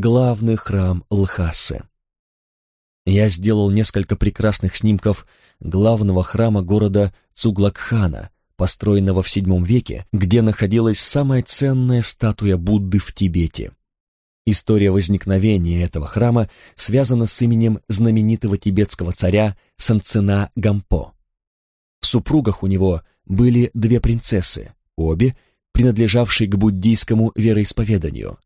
главный храм Лхасы. Я сделал несколько прекрасных снимков главного храма города Цуглакхана, построенного в VII веке, где находилась самая ценная статуя Будды в Тибете. История возникновения этого храма связана с именем знаменитого тибетского царя Санцена Гампо. В супругах у него были две принцессы, обе принадлежавшие к буддийскому вероисповеданию.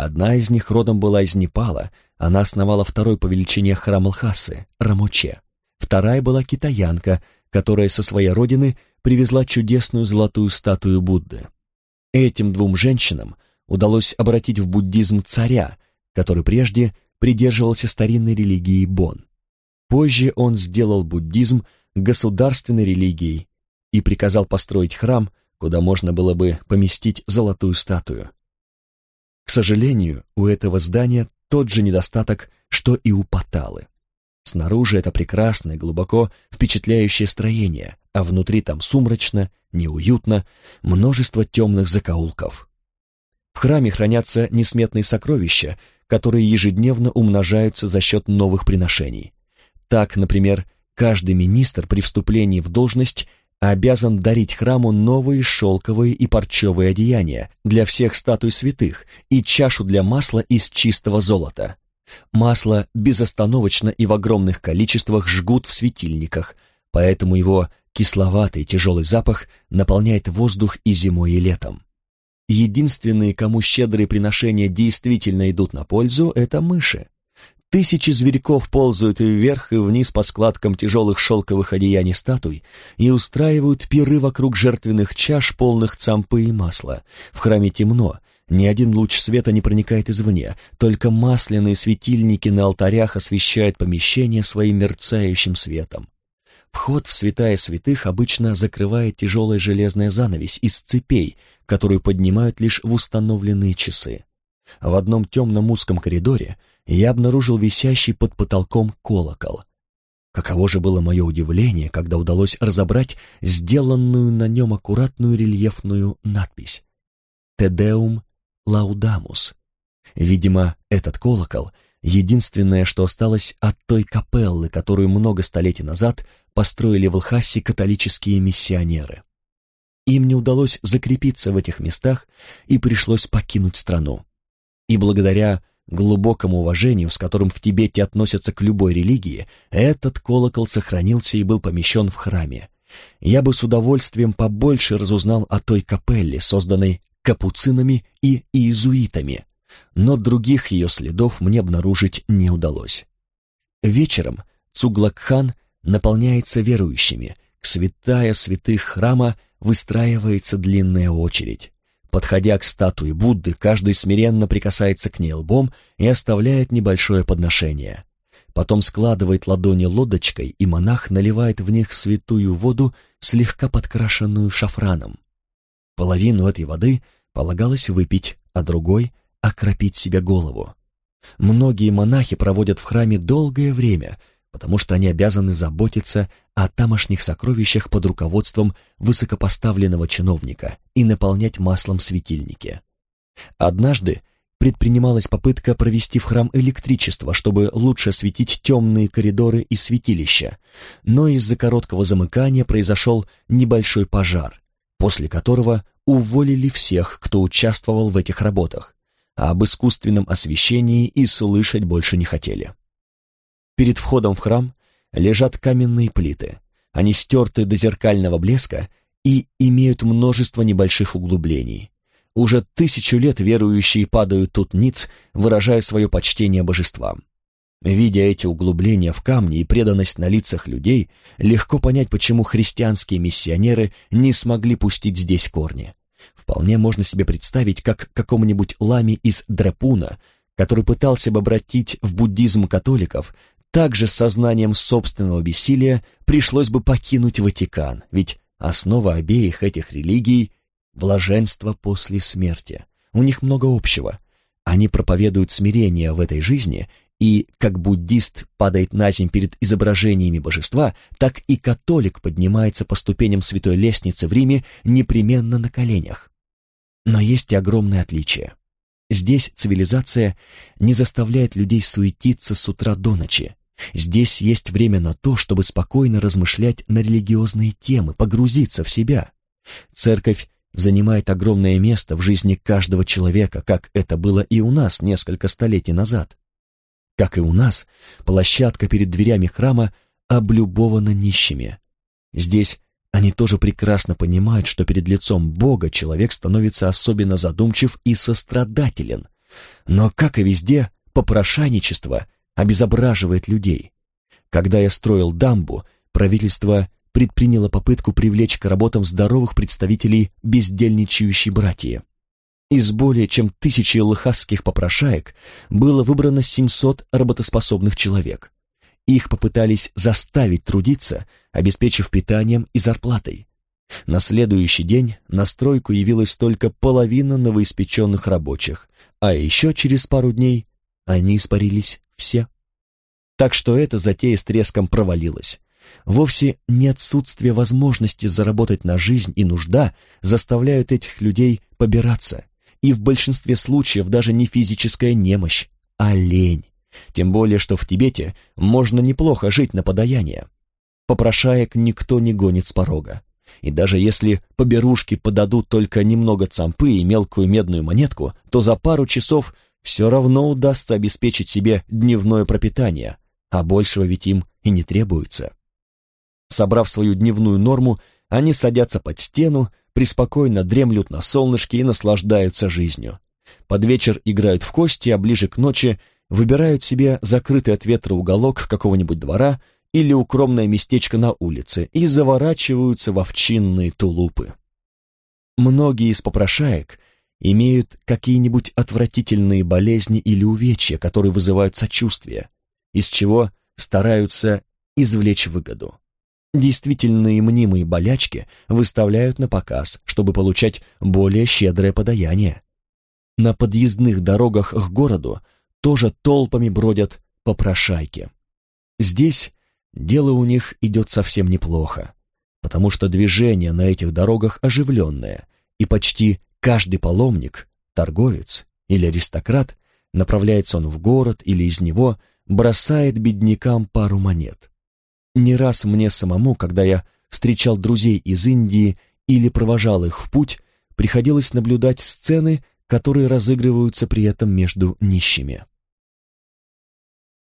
Одна из них родом была из Непала, она основала второй по величине храм Лхасы, Рамоче. Вторая была китаянка, которая со своей родины привезла чудесную золотую статую Будды. Этим двум женщинам удалось обратить в буддизм царя, который прежде придерживался старинной религии Бон. Позже он сделал буддизм государственной религией и приказал построить храм, куда можно было бы поместить золотую статую. К сожалению, у этого здания тот же недостаток, что и у Паталы. Снаружи это прекрасное, глубоко впечатляющее строение, а внутри там сумрачно, неуютно, множество темных закоулков. В храме хранятся несметные сокровища, которые ежедневно умножаются за счет новых приношений. Так, например, каждый министр при вступлении в должность обязан дарить храму новые шелковые и парчевые одеяния для всех статуй святых и чашу для масла из чистого золота. Масло безостановочно и в огромных количествах жгут в светильниках, поэтому его кисловатый тяжелый запах наполняет воздух и зимой, и летом. Единственные, кому щедрые приношения действительно идут на пользу, это мыши. Тысячи зверьков ползают вверх и вниз по складкам тяжелых шелковых одеяний статуй и устраивают пиры вокруг жертвенных чаш, полных цампы и масла. В храме темно, ни один луч света не проникает извне, только масляные светильники на алтарях освещают помещение своим мерцающим светом. Вход в святая святых обычно закрывает тяжелая железная занавесь из цепей, которую поднимают лишь в установленные часы. В одном темном узком коридоре я обнаружил висящий под потолком колокол. Каково же было мое удивление, когда удалось разобрать сделанную на нем аккуратную рельефную надпись «Тедеум Лаудамус». Видимо, этот колокол — единственное, что осталось от той капеллы, которую много столетий назад построили в Лхасе католические миссионеры. Им не удалось закрепиться в этих местах и пришлось покинуть страну. И благодаря глубокому уважению, с которым в Тибете относятся к любой религии, этот колокол сохранился и был помещен в храме. Я бы с удовольствием побольше разузнал о той капелле, созданной капуцинами и иезуитами, но других ее следов мне обнаружить не удалось. Вечером Цуглакхан наполняется верующими, к святая святых храма выстраивается длинная очередь. Подходя к статуе Будды, каждый смиренно прикасается к ней лбом и оставляет небольшое подношение. Потом складывает ладони лодочкой, и монах наливает в них святую воду, слегка подкрашенную шафраном. Половину этой воды полагалось выпить, а другой — окропить себе голову. Многие монахи проводят в храме долгое время, потому что они обязаны заботиться о тамошних сокровищах под руководством высокопоставленного чиновника и наполнять маслом светильники. Однажды предпринималась попытка провести в храм электричество, чтобы лучше осветить темные коридоры и святилища, но из-за короткого замыкания произошел небольшой пожар, после которого уволили всех, кто участвовал в этих работах, а об искусственном освещении и слышать больше не хотели. Перед входом в храм лежат каменные плиты. Они стерты до зеркального блеска и имеют множество небольших углублений. Уже тысячу лет верующие падают тут ниц, выражая свое почтение божествам. Видя эти углубления в камне и преданность на лицах людей, легко понять, почему христианские миссионеры не смогли пустить здесь корни. Вполне можно себе представить, как какому-нибудь ламе из Драпуна, который пытался бы обратить в буддизм католиков, также с сознанием собственного бессилия пришлось бы покинуть Ватикан, ведь основа обеих этих религий — блаженство после смерти. У них много общего. Они проповедуют смирение в этой жизни, и как буддист падает на земь перед изображениями божества, так и католик поднимается по ступеням святой лестницы в Риме непременно на коленях. Но есть и огромное отличие. Здесь цивилизация не заставляет людей суетиться с утра до ночи. Здесь есть время на то, чтобы спокойно размышлять на религиозные темы, погрузиться в себя. Церковь занимает огромное место в жизни каждого человека, как это было и у нас несколько столетий назад. Как и у нас, площадка перед дверями храма облюбована нищими. Здесь они тоже прекрасно понимают, что перед лицом Бога человек становится особенно задумчив и сострадателен. Но, как и везде, попрошайничество обезображивает людей. Когда я строил дамбу, правительство предприняло попытку привлечь к работам здоровых представителей бездельничающей братьи. Из более чем тысячи лохасских попрошаек было выбрано 700 работоспособных человек. Их попытались заставить трудиться, обеспечив питанием и зарплатой. На следующий день на стройку явилась только половина новоиспеченных рабочих, а еще через пару дней они испарились все. Так что эта затея с треском провалилась. Вовсе не отсутствие возможности заработать на жизнь и нужда заставляют этих людей побираться, и в большинстве случаев даже не физическая немощь, а лень. Тем более, что в Тибете можно неплохо жить на подаяние. Попрошаек никто не гонит с порога. И даже если поберушки подадут только немного цампы и мелкую медную монетку, то за пару часов все равно удастся обеспечить себе дневное пропитание, а большего ведь им и не требуется. Собрав свою дневную норму, они садятся под стену, преспокойно дремлют на солнышке и наслаждаются жизнью. Под вечер играют в кости, а ближе к ночи выбирают себе закрытый от ветра уголок какого-нибудь двора или укромное местечко на улице и заворачиваются в овчинные тулупы. Многие из попрошаек имеют какие-нибудь отвратительные болезни или увечья, которые вызывают сочувствие, из чего стараются извлечь выгоду. Действительные мнимые болячки выставляют на показ, чтобы получать более щедрое подаяние. На подъездных дорогах к городу тоже толпами бродят попрошайки. Здесь дело у них идет совсем неплохо, потому что движение на этих дорогах оживленное, и почти каждый паломник, торговец или аристократ, направляется он в город или из него, бросает беднякам пару монет. Не раз мне самому, когда я встречал друзей из Индии или провожал их в путь, приходилось наблюдать сцены, которые разыгрываются при этом между нищими.